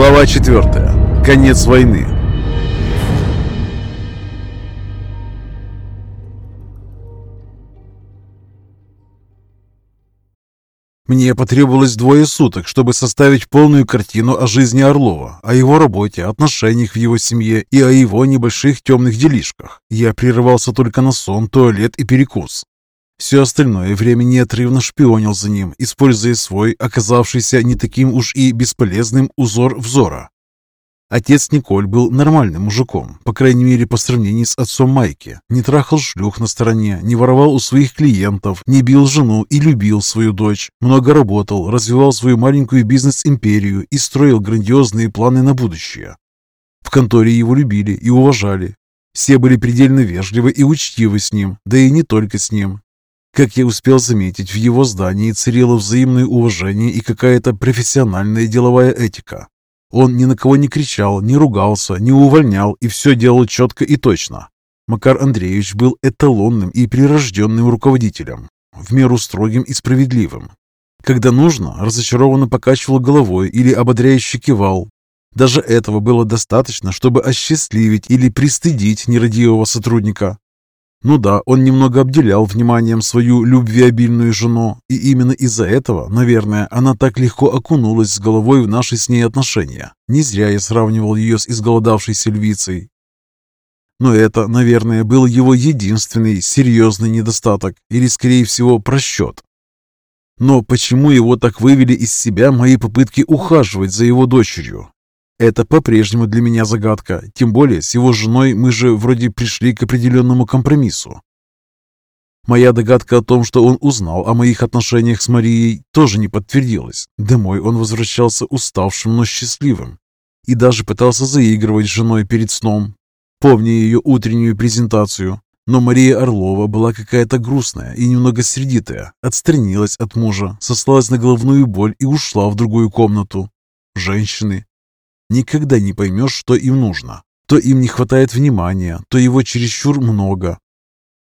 Глава 4. Конец войны. Мне потребовалось двое суток, чтобы составить полную картину о жизни Орлова, о его работе, отношениях в его семье и о его небольших темных делишках. Я прерывался только на сон, туалет и перекус. Все остальное время неотрывно шпионил за ним, используя свой, оказавшийся не таким уж и бесполезным, узор взора. Отец Николь был нормальным мужиком, по крайней мере по сравнению с отцом Майки. Не трахал шлюх на стороне, не воровал у своих клиентов, не бил жену и любил свою дочь. Много работал, развивал свою маленькую бизнес-империю и строил грандиозные планы на будущее. В конторе его любили и уважали. Все были предельно вежливы и учтивы с ним, да и не только с ним. Как я успел заметить, в его здании царило взаимное уважение и какая-то профессиональная деловая этика. Он ни на кого не кричал, не ругался, не увольнял и все делал четко и точно. Макар Андреевич был эталонным и прирожденным руководителем, в меру строгим и справедливым. Когда нужно, разочарованно покачивал головой или ободряюще кивал. Даже этого было достаточно, чтобы осчастливить или пристыдить нерадивого сотрудника. Ну да, он немного обделял вниманием свою любвеобильную жену, и именно из-за этого, наверное, она так легко окунулась с головой в наши с ней отношения. Не зря я сравнивал ее с изголодавшейся львицей. Но это, наверное, был его единственный серьезный недостаток, или, скорее всего, просчет. Но почему его так вывели из себя мои попытки ухаживать за его дочерью? Это по-прежнему для меня загадка, тем более с его женой мы же вроде пришли к определенному компромиссу. Моя догадка о том, что он узнал о моих отношениях с Марией, тоже не подтвердилась. Домой он возвращался уставшим, но счастливым. И даже пытался заигрывать с женой перед сном, помня ее утреннюю презентацию. Но Мария Орлова была какая-то грустная и немного сердитая, отстранилась от мужа, сослалась на головную боль и ушла в другую комнату. Женщины, Никогда не поймешь, что им нужно. То им не хватает внимания, то его чересчур много.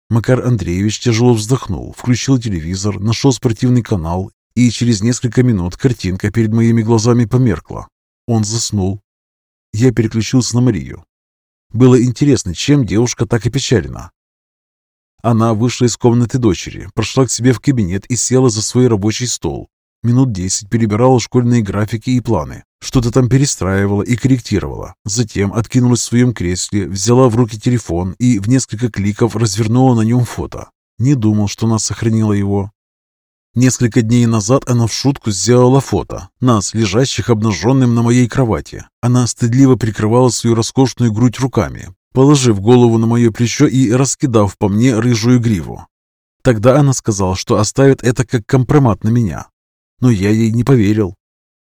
Макар Андреевич тяжело вздохнул, включил телевизор, нашел спортивный канал, и через несколько минут картинка перед моими глазами померкла. Он заснул. Я переключился на Марию. Было интересно, чем девушка так опечалена. Она вышла из комнаты дочери, прошла к себе в кабинет и села за свой рабочий стол. Минут десять перебирала школьные графики и планы. Что-то там перестраивала и корректировала. Затем откинулась в своем кресле, взяла в руки телефон и в несколько кликов развернула на нем фото. Не думал, что она сохранила его. Несколько дней назад она в шутку сделала фото, нас, лежащих обнаженным на моей кровати. Она стыдливо прикрывала свою роскошную грудь руками, положив голову на мое плечо и раскидав по мне рыжую гриву. Тогда она сказала, что оставит это как компромат на меня, но я ей не поверил.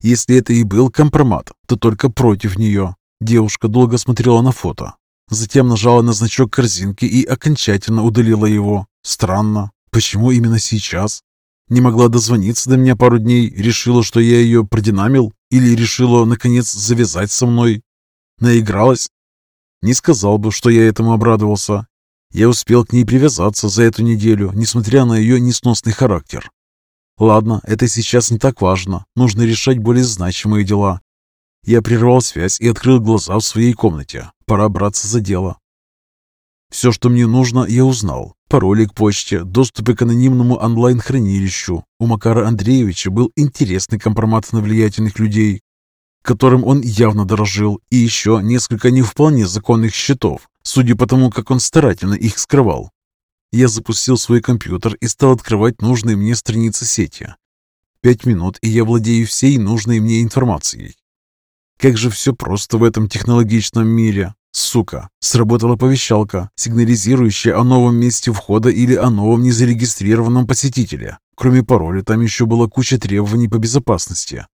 Если это и был компромат, то только против нее. Девушка долго смотрела на фото, затем нажала на значок корзинки и окончательно удалила его. Странно. Почему именно сейчас? Не могла дозвониться до меня пару дней, решила, что я ее продинамил, или решила, наконец, завязать со мной. Наигралась? Не сказал бы, что я этому обрадовался. Я успел к ней привязаться за эту неделю, несмотря на ее несносный характер. Ладно, это сейчас не так важно. Нужно решать более значимые дела. Я прервал связь и открыл глаза в своей комнате. Пора браться за дело. Все, что мне нужно, я узнал. Пароли к почте, доступы к анонимному онлайн-хранилищу. У Макара Андреевича был интересный компромат на влиятельных людей, которым он явно дорожил, и еще несколько не вполне законных счетов, судя по тому, как он старательно их скрывал. Я запустил свой компьютер и стал открывать нужные мне страницы сети. Пять минут, и я владею всей нужной мне информацией. Как же все просто в этом технологичном мире. Сука, сработала повещалка, сигнализирующая о новом месте входа или о новом незарегистрированном посетителе. Кроме пароля, там еще была куча требований по безопасности.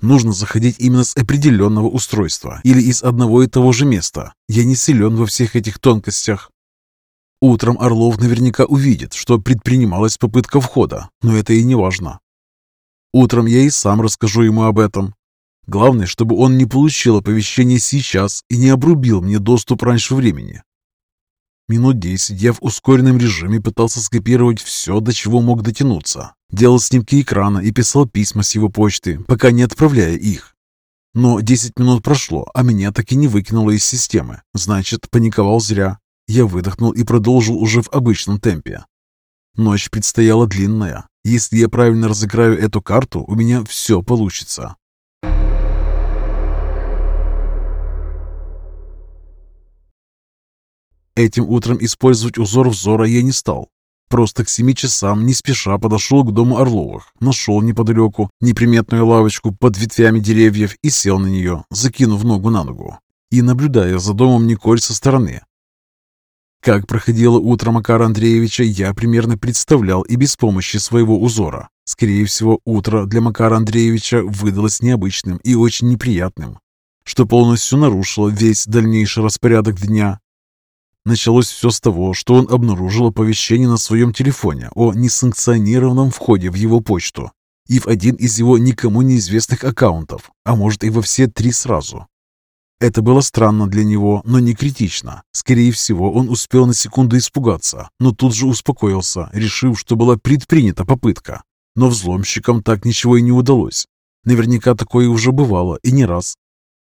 Нужно заходить именно с определенного устройства или из одного и того же места. Я не силен во всех этих тонкостях. Утром Орлов наверняка увидит, что предпринималась попытка входа, но это и не важно. Утром я и сам расскажу ему об этом. Главное, чтобы он не получил оповещение сейчас и не обрубил мне доступ раньше времени. Минут десять я в ускоренном режиме пытался скопировать все, до чего мог дотянуться. Делал снимки экрана и писал письма с его почты, пока не отправляя их. Но 10 минут прошло, а меня так и не выкинуло из системы. Значит, паниковал зря. Я выдохнул и продолжил уже в обычном темпе. Ночь предстояла длинная. Если я правильно разыграю эту карту, у меня все получится. Этим утром использовать узор взора я не стал. Просто к семи часам не спеша подошел к дому Орловых, нашел неподалеку неприметную лавочку под ветвями деревьев и сел на нее, закинув ногу на ногу и наблюдая за домом Николь со стороны. Как проходило утро Макара Андреевича, я примерно представлял и без помощи своего узора. Скорее всего, утро для Макара Андреевича выдалось необычным и очень неприятным, что полностью нарушило весь дальнейший распорядок дня Началось все с того, что он обнаружил оповещение на своем телефоне о несанкционированном входе в его почту и в один из его никому неизвестных аккаунтов, а может и во все три сразу. Это было странно для него, но не критично. Скорее всего, он успел на секунду испугаться, но тут же успокоился, решив, что была предпринята попытка. Но взломщикам так ничего и не удалось. Наверняка такое уже бывало, и не раз.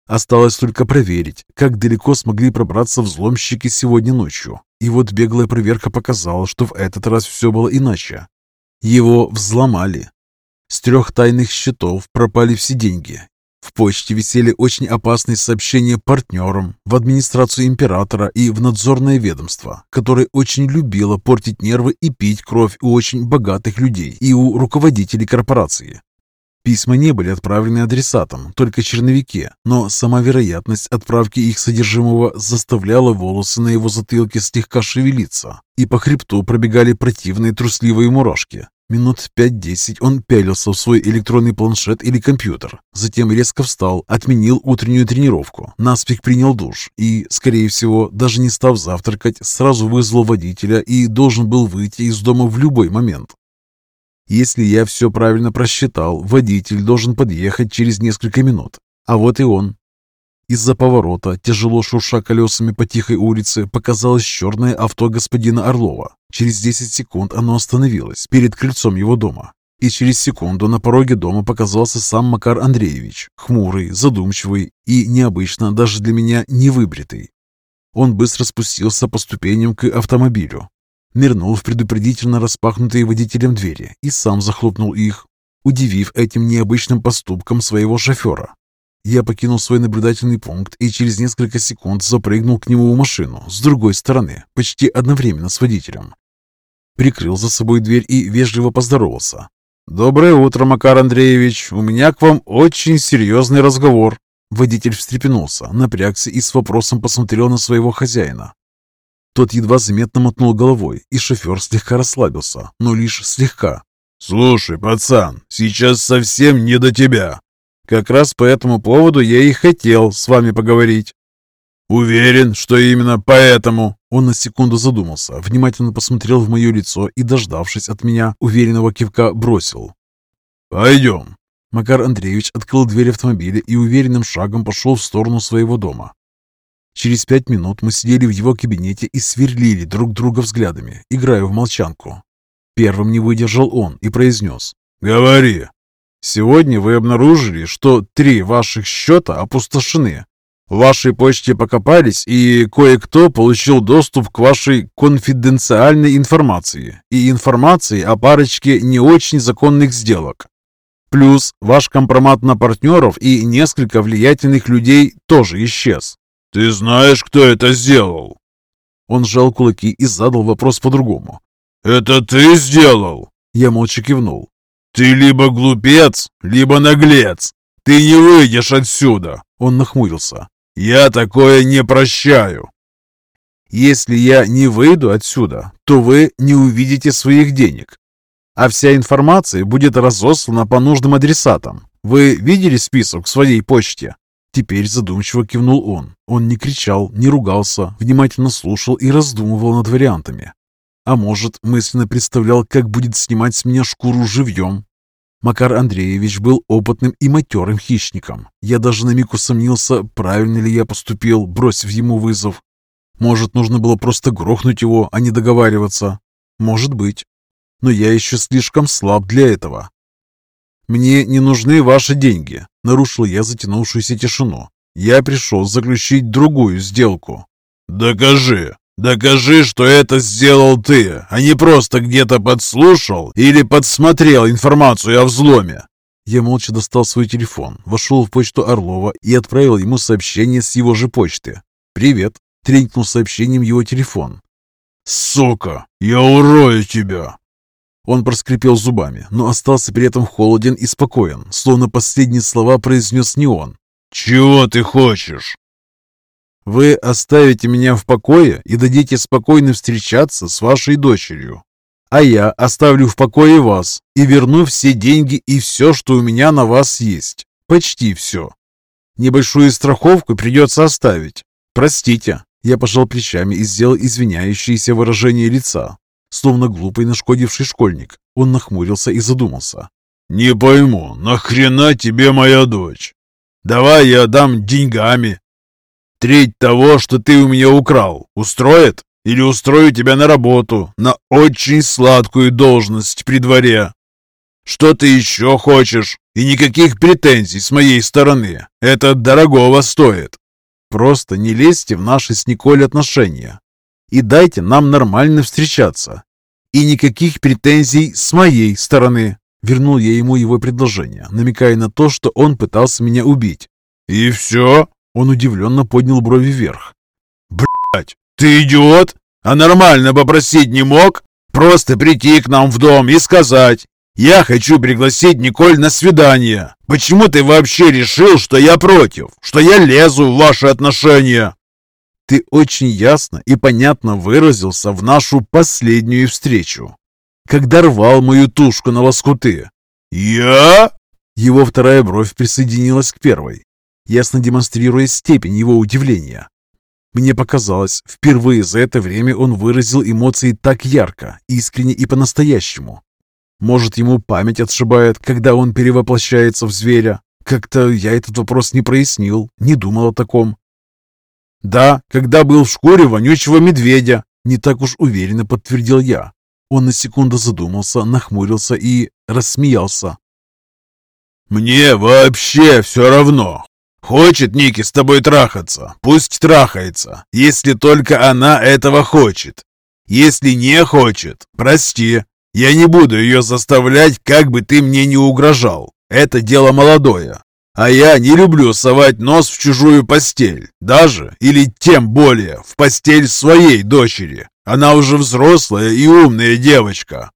Осталось только проверить, как далеко смогли пробраться взломщики сегодня ночью. И вот беглая проверка показала, что в этот раз все было иначе. Его взломали. С трех тайных счетов пропали все деньги. В почте висели очень опасные сообщения партнерам, в администрацию императора и в надзорное ведомство, которое очень любило портить нервы и пить кровь у очень богатых людей и у руководителей корпорации. Письма не были отправлены адресатом, только черновики, но сама вероятность отправки их содержимого заставляла волосы на его затылке слегка шевелиться, и по хребту пробегали противные трусливые мурашки. Минут пять-десять он пялился в свой электронный планшет или компьютер, затем резко встал, отменил утреннюю тренировку, наспех принял душ и, скорее всего, даже не став завтракать, сразу вызвал водителя и должен был выйти из дома в любой момент. Если я все правильно просчитал, водитель должен подъехать через несколько минут. А вот и он. Из-за поворота, тяжело шурша колесами по тихой улице, показалось черное авто господина Орлова. Через 10 секунд оно остановилось перед крыльцом его дома. И через секунду на пороге дома показался сам Макар Андреевич, хмурый, задумчивый и необычно даже для меня невыбритый. Он быстро спустился по ступеням к автомобилю, нырнул в предупредительно распахнутые водителем двери и сам захлопнул их, удивив этим необычным поступком своего шофера. Я покинул свой наблюдательный пункт и через несколько секунд запрыгнул к нему в машину с другой стороны, почти одновременно с водителем. Прикрыл за собой дверь и вежливо поздоровался. «Доброе утро, Макар Андреевич. У меня к вам очень серьезный разговор». Водитель встрепенулся, напрягся и с вопросом посмотрел на своего хозяина. Тот едва заметно мотнул головой, и шофер слегка расслабился, но лишь слегка. «Слушай, пацан, сейчас совсем не до тебя. Как раз по этому поводу я и хотел с вами поговорить». «Уверен, что именно поэтому?» Он на секунду задумался, внимательно посмотрел в мое лицо и, дождавшись от меня, уверенного кивка бросил. «Пойдем». Макар Андреевич открыл дверь автомобиля и уверенным шагом пошел в сторону своего дома. Через пять минут мы сидели в его кабинете и сверлили друг друга взглядами, играя в молчанку. Первым не выдержал он и произнес. «Говори. Сегодня вы обнаружили, что три ваших счета опустошены. В вашей почте покопались, и кое-кто получил доступ к вашей конфиденциальной информации и информации о парочке не очень законных сделок. Плюс ваш компромат на партнеров и несколько влиятельных людей тоже исчез. «Ты знаешь, кто это сделал?» Он сжал кулаки и задал вопрос по-другому. «Это ты сделал?» Я молча кивнул. «Ты либо глупец, либо наглец. Ты не выйдешь отсюда!» Он нахмурился. «Я такое не прощаю!» «Если я не выйду отсюда, то вы не увидите своих денег, а вся информация будет разослана по нужным адресатам. Вы видели список в своей почте?» Теперь задумчиво кивнул он. Он не кричал, не ругался, внимательно слушал и раздумывал над вариантами. А может, мысленно представлял, как будет снимать с меня шкуру живьем. Макар Андреевич был опытным и матерым хищником. Я даже на миг усомнился, правильно ли я поступил, бросив ему вызов. Может, нужно было просто грохнуть его, а не договариваться. Может быть. Но я еще слишком слаб для этого. «Мне не нужны ваши деньги», — нарушил я затянувшуюся тишину. «Я пришел заключить другую сделку». «Докажи! Докажи, что это сделал ты, а не просто где-то подслушал или подсмотрел информацию о взломе!» Я молча достал свой телефон, вошел в почту Орлова и отправил ему сообщение с его же почты. «Привет!» — тренькнул сообщением его телефон. «Сука! Я урою тебя!» Он проскрипел зубами, но остался при этом холоден и спокоен, словно последние слова произнес не он. «Чего ты хочешь?» «Вы оставите меня в покое и дадите спокойно встречаться с вашей дочерью. А я оставлю в покое вас и верну все деньги и все, что у меня на вас есть. Почти все. Небольшую страховку придется оставить. Простите». Я пожал плечами и сделал извиняющееся выражение лица, словно глупый нашкодивший школьник. Он нахмурился и задумался. «Не пойму, нахрена тебе моя дочь? Давай я дам деньгами. Треть того, что ты у меня украл, устроит? Или устрою тебя на работу, на очень сладкую должность при дворе? Что ты еще хочешь? И никаких претензий с моей стороны. Это дорогого стоит». «Просто не лезьте в наши с Николь отношения и дайте нам нормально встречаться. И никаких претензий с моей стороны. Вернул я ему его предложение, намекая на то, что он пытался меня убить. «И все?» Он удивленно поднял брови вверх. «Блядь, ты идиот? А нормально попросить не мог? Просто прийти к нам в дом и сказать, я хочу пригласить Николь на свидание. Почему ты вообще решил, что я против, что я лезу в ваши отношения?» Ты очень ясно и понятно выразился в нашу последнюю встречу, когда рвал мою тушку на лоскуты. «Я?» Его вторая бровь присоединилась к первой, ясно демонстрируя степень его удивления. Мне показалось, впервые за это время он выразил эмоции так ярко, искренне и по-настоящему. Может, ему память отшибает, когда он перевоплощается в зверя? Как-то я этот вопрос не прояснил, не думал о таком. «Да, когда был в шкуре вонючего медведя», — не так уж уверенно подтвердил я. Он на секунду задумался, нахмурился и рассмеялся. «Мне вообще все равно. Хочет Ники с тобой трахаться, пусть трахается, если только она этого хочет. Если не хочет, прости, я не буду ее заставлять, как бы ты мне не угрожал. Это дело молодое. А я не люблю совать нос в чужую постель, даже, или тем более, в постель своей дочери. Она уже взрослая и умная девочка.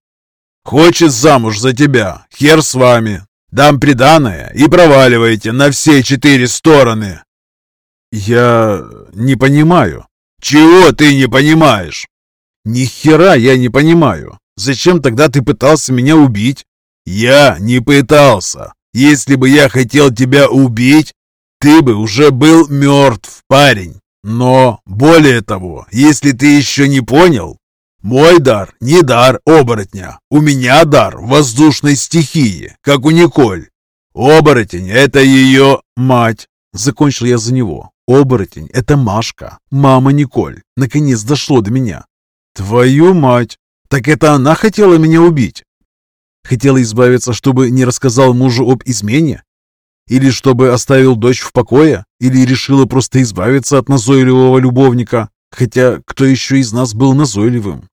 Хочет замуж за тебя, хер с вами. Дам приданое и проваливайте на все четыре стороны. Я не понимаю. Чего ты не понимаешь? Ни хера я не понимаю. Зачем тогда ты пытался меня убить? Я не пытался. Если бы я хотел тебя убить, ты бы уже был мертв, парень. Но, более того, если ты еще не понял, мой дар не дар оборотня. У меня дар воздушной стихии, как у Николь. Оборотень — это ее мать. Закончил я за него. Оборотень — это Машка, мама Николь. Наконец дошло до меня. Твою мать! Так это она хотела меня убить? Хотела избавиться, чтобы не рассказал мужу об измене? Или чтобы оставил дочь в покое? Или решила просто избавиться от назойливого любовника? Хотя кто еще из нас был назойливым?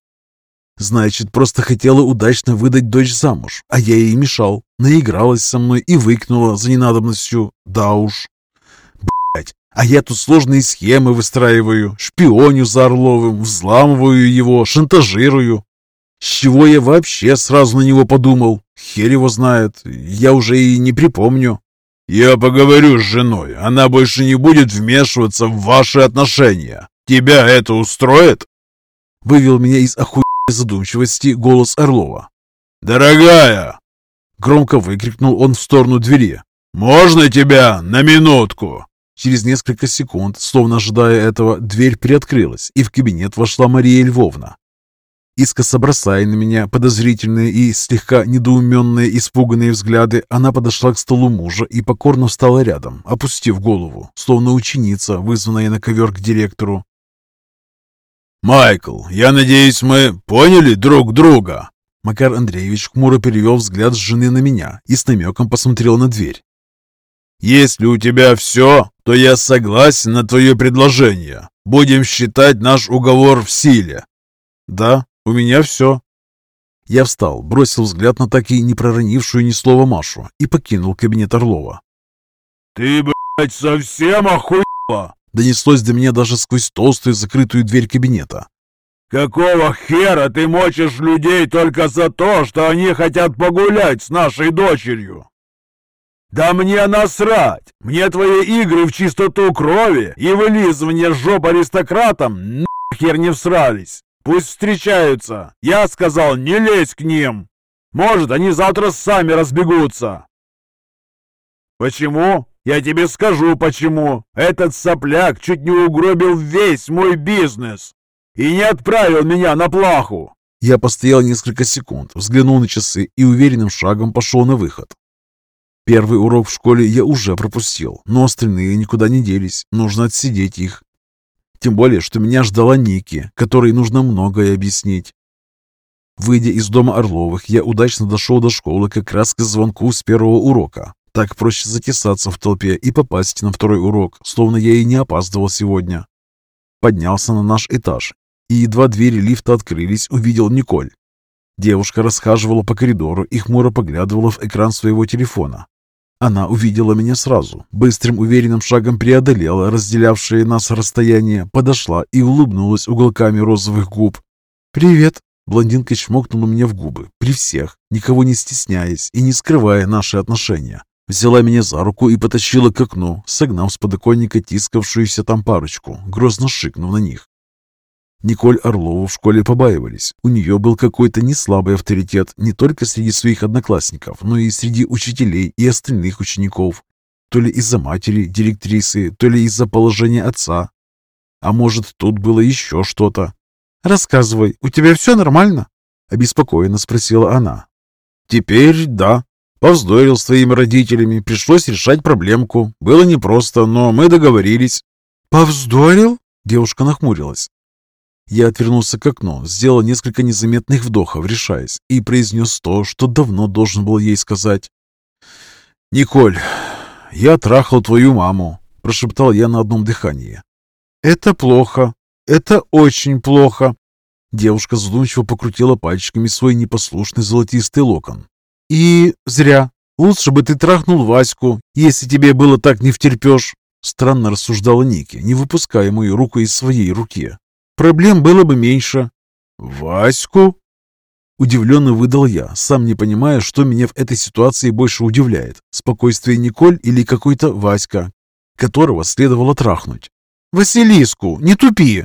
Значит, просто хотела удачно выдать дочь замуж, а я ей мешал. Наигралась со мной и выкнула за ненадобностью. Да уж. Блять, а я тут сложные схемы выстраиваю, шпионю за Орловым, взламываю его, шантажирую. С чего я вообще сразу на него подумал? Хер его знает, я уже и не припомню. Я поговорю с женой, она больше не будет вмешиваться в ваши отношения. Тебя это устроит? Вывел меня из охуенной задумчивости голос Орлова. «Дорогая!» Громко выкрикнул он в сторону двери. «Можно тебя на минутку?» Через несколько секунд, словно ожидая этого, дверь приоткрылась, и в кабинет вошла Мария Львовна. Искоса бросая на меня подозрительные и слегка недоуменные испуганные взгляды, она подошла к столу мужа и покорно встала рядом, опустив голову, словно ученица, вызванная на ковер к директору. «Майкл, я надеюсь, мы поняли друг друга?» Макар Андреевич хмуро перевел взгляд с жены на меня и с намеком посмотрел на дверь. «Если у тебя все, то я согласен на твое предложение. Будем считать наш уговор в силе». «Да, у меня все». Я встал, бросил взгляд на так и не проронившую ни слова Машу и покинул кабинет Орлова. «Ты, блядь, совсем охуела?» Донеслось до меня даже сквозь толстую закрытую дверь кабинета. «Какого хера ты мочишь людей только за то, что они хотят погулять с нашей дочерью?» «Да мне насрать! Мне твои игры в чистоту крови и вылизывание жоп аристократам нахер не всрались! Пусть встречаются! Я сказал, не лезь к ним! Может, они завтра сами разбегутся!» «Почему? Я тебе скажу, почему! Этот сопляк чуть не угробил весь мой бизнес!» и не отправил меня на плаху!» Я постоял несколько секунд, взглянул на часы и уверенным шагом пошел на выход. Первый урок в школе я уже пропустил, но остальные никуда не делись, нужно отсидеть их. Тем более, что меня ждала Ники, которой нужно многое объяснить. Выйдя из дома Орловых, я удачно дошел до школы как раз к звонку с первого урока. Так проще затесаться в толпе и попасть на второй урок, словно я и не опаздывал сегодня. Поднялся на наш этаж и едва двери лифта открылись, увидел Николь. Девушка расхаживала по коридору и хмуро поглядывала в экран своего телефона. Она увидела меня сразу, быстрым уверенным шагом преодолела разделявшее нас расстояние, подошла и улыбнулась уголками розовых губ. «Привет!» Блондинка чмокнула мне в губы, при всех, никого не стесняясь и не скрывая наши отношения. Взяла меня за руку и потащила к окну, согнав с подоконника тискавшуюся там парочку, грозно шикнув на них. Николь Орлову в школе побаивались. У нее был какой-то неслабый авторитет не только среди своих одноклассников, но и среди учителей и остальных учеников. То ли из-за матери, директрисы, то ли из-за положения отца. А может, тут было еще что-то. «Рассказывай, у тебя все нормально?» — обеспокоенно спросила она. «Теперь да. Повздорил с твоими родителями, пришлось решать проблемку. Было непросто, но мы договорились». «Повздорил?» — девушка нахмурилась. Я отвернулся к окну, сделал несколько незаметных вдохов, решаясь, и произнес то, что давно должен был ей сказать. «Николь, я трахал твою маму», – прошептал я на одном дыхании. «Это плохо. Это очень плохо». Девушка задумчиво покрутила пальчиками свой непослушный золотистый локон. «И зря. Лучше бы ты трахнул Ваську, если тебе было так не втерпешь». Странно рассуждала Ники, не выпуская мою руку из своей руки проблем было бы меньше». «Ваську?» Удивленно выдал я, сам не понимая, что меня в этой ситуации больше удивляет. Спокойствие Николь или какой-то Васька, которого следовало трахнуть. «Василиску, не тупи!»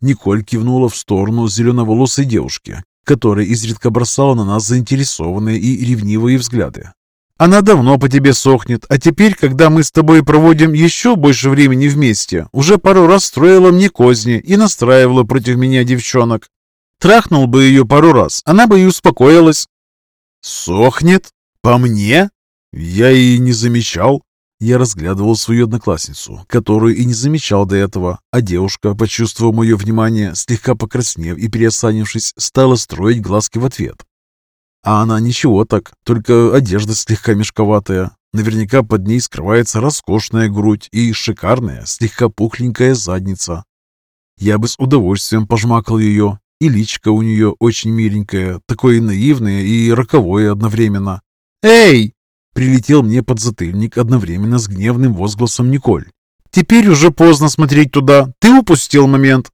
Николь кивнула в сторону зеленоволосой девушки, которая изредка бросала на нас заинтересованные и ревнивые взгляды. Она давно по тебе сохнет, а теперь, когда мы с тобой проводим еще больше времени вместе, уже пару раз строила мне козни и настраивала против меня девчонок. Трахнул бы ее пару раз, она бы и успокоилась. Сохнет? По мне? Я и не замечал. Я разглядывал свою одноклассницу, которую и не замечал до этого, а девушка, почувствовав мое внимание, слегка покраснев и переосанившись, стала строить глазки в ответ. А она ничего так, только одежда слегка мешковатая. Наверняка под ней скрывается роскошная грудь и шикарная, слегка пухленькая задница. Я бы с удовольствием пожмакал ее, и личка у нее очень миленькая, такое наивное и роковое одновременно. «Эй!» — прилетел мне под затыльник одновременно с гневным возгласом Николь. «Теперь уже поздно смотреть туда, ты упустил момент.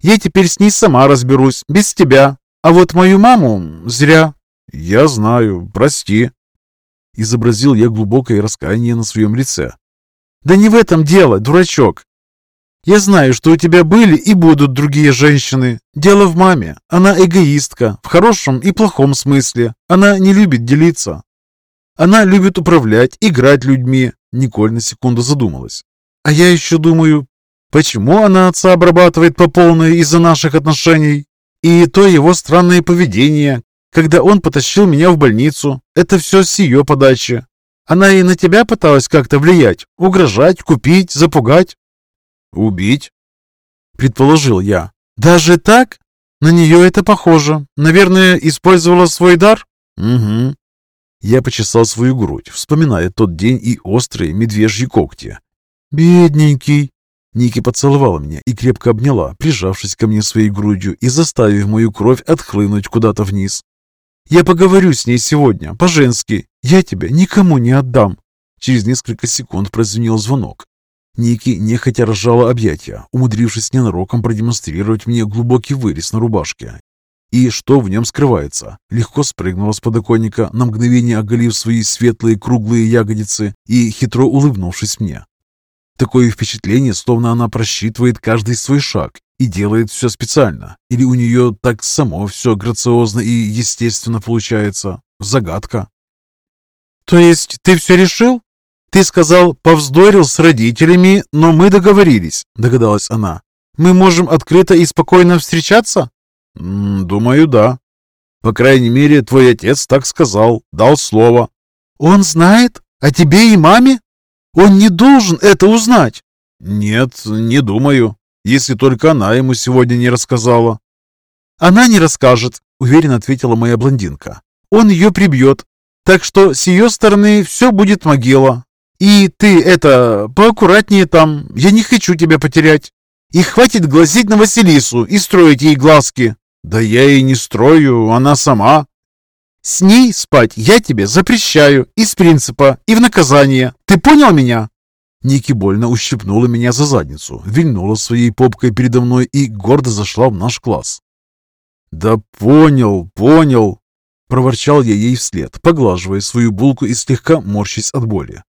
Я теперь с ней сама разберусь, без тебя. А вот мою маму зря. «Я знаю, прости». Изобразил я глубокое раскаяние на своем лице. «Да не в этом дело, дурачок. Я знаю, что у тебя были и будут другие женщины. Дело в маме. Она эгоистка, в хорошем и плохом смысле. Она не любит делиться. Она любит управлять, играть людьми». Николь на секунду задумалась. «А я еще думаю, почему она отца обрабатывает по полной из-за наших отношений? И то его странное поведение, когда он потащил меня в больницу. Это все с ее подачи. Она и на тебя пыталась как-то влиять, угрожать, купить, запугать. Убить? Предположил я. Даже так? На нее это похоже. Наверное, использовала свой дар?» «Угу». Я почесал свою грудь, вспоминая тот день и острые медвежьи когти. «Бедненький!» Ники поцеловала меня и крепко обняла, прижавшись ко мне своей грудью и заставив мою кровь отхлынуть куда-то вниз. «Я поговорю с ней сегодня, по-женски. Я тебя никому не отдам». Через несколько секунд прозвенел звонок. Ники нехотя разжала объятия, умудрившись ненароком продемонстрировать мне глубокий вырез на рубашке. И что в нем скрывается? Легко спрыгнула с подоконника, на мгновение оголив свои светлые круглые ягодицы и хитро улыбнувшись мне. Такое впечатление, словно она просчитывает каждый свой шаг и делает все специально. Или у нее так само все грациозно и естественно получается. Загадка. «То есть ты все решил? Ты сказал, повздорил с родителями, но мы договорились», догадалась она. «Мы можем открыто и спокойно встречаться?» «Думаю, да. По крайней мере, твой отец так сказал, дал слово». «Он знает? О тебе и маме?» Он не должен это узнать. Нет, не думаю. Если только она ему сегодня не рассказала. Она не расскажет, уверенно ответила моя блондинка. Он ее прибьет. Так что с ее стороны все будет могила. И ты это, поаккуратнее там. Я не хочу тебя потерять. И хватит глазеть на Василису и строить ей глазки. Да я и не строю, она сама. С ней спать я тебе запрещаю из принципа и в наказание. Ты понял меня?» Ники больно ущипнула меня за задницу, вильнула своей попкой передо мной и гордо зашла в наш класс. «Да понял, понял!» Проворчал я ей вслед, поглаживая свою булку и слегка морщись от боли.